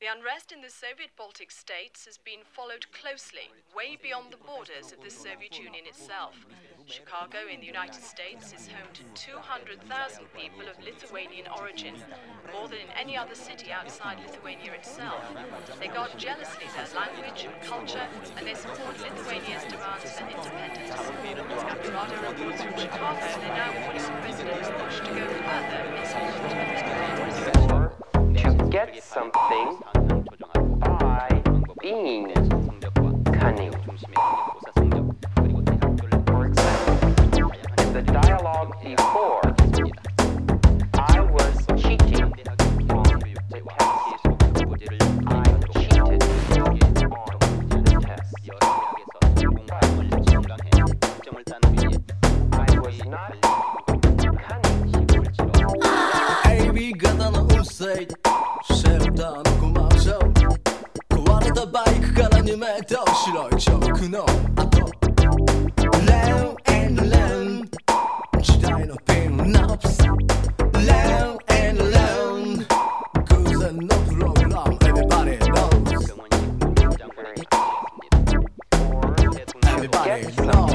The unrest in the Soviet Baltic states has been followed closely, way beyond the borders of the Soviet Union itself. Chicago in the United States is home to 200,000 people of Lithuanian origin, more than in any other city outside Lithuania itself. They guard jealously their language and culture, and they support Lithuania's demands for independence. Abdurrahman reports from Chicago, they're now calling President Bush to go further in get something by being cunning. For example, in the dialogue before, I was cheating on the test. I cheated the test. I was cunning. クから2メートル白いチョークの跡レンエンレン時代のピンナップスレンエンレン偶然のプログラム Everybody knows Everybody Get knows